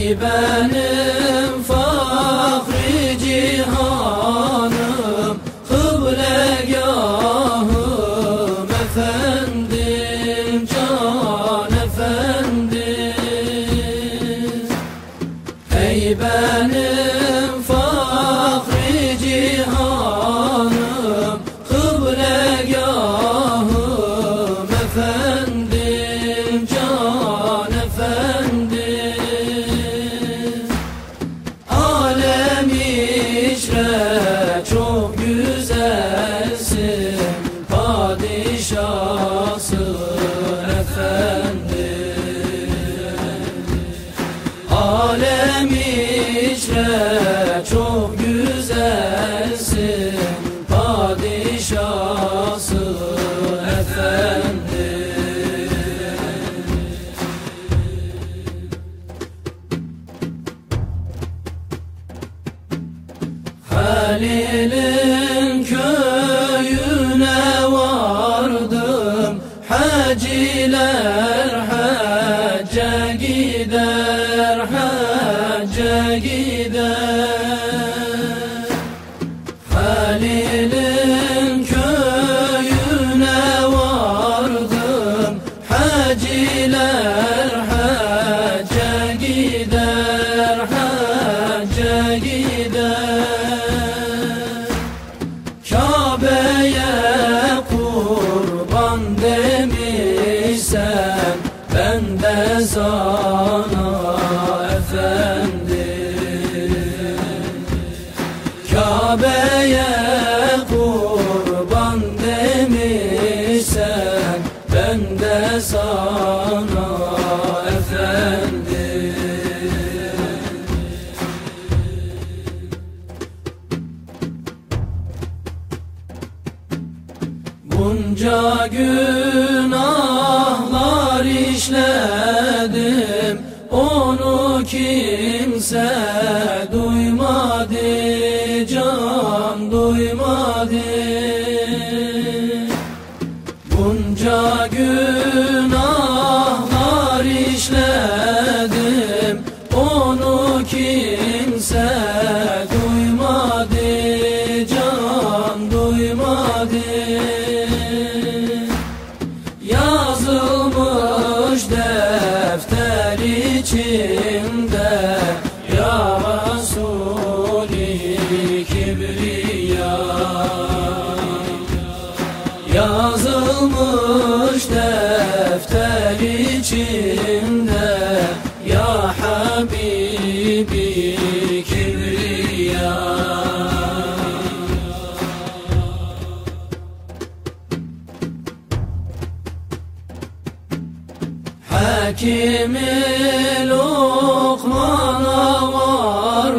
يباني Alem işre çok güzelsin. Padişahsın efendim Halil'in köyüne vardım. Haciler Halil'in köyüne vardım. Haciler hacca gider Hacca gider. Kabe'ye kurban demişsen Ben de sana efendim. Kabe'ye sana efendim. Bunca günahlar işledim Onu kimse duymadı Can duymadı Bunca günahlar Hakimi Lokman'a vardım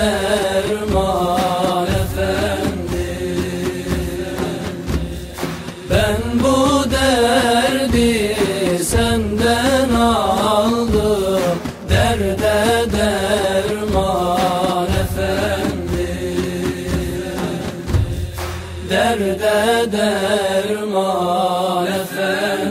Derde derman efendim Ben bu derdi senden aldım. Derde derman efendim Derde derman efendim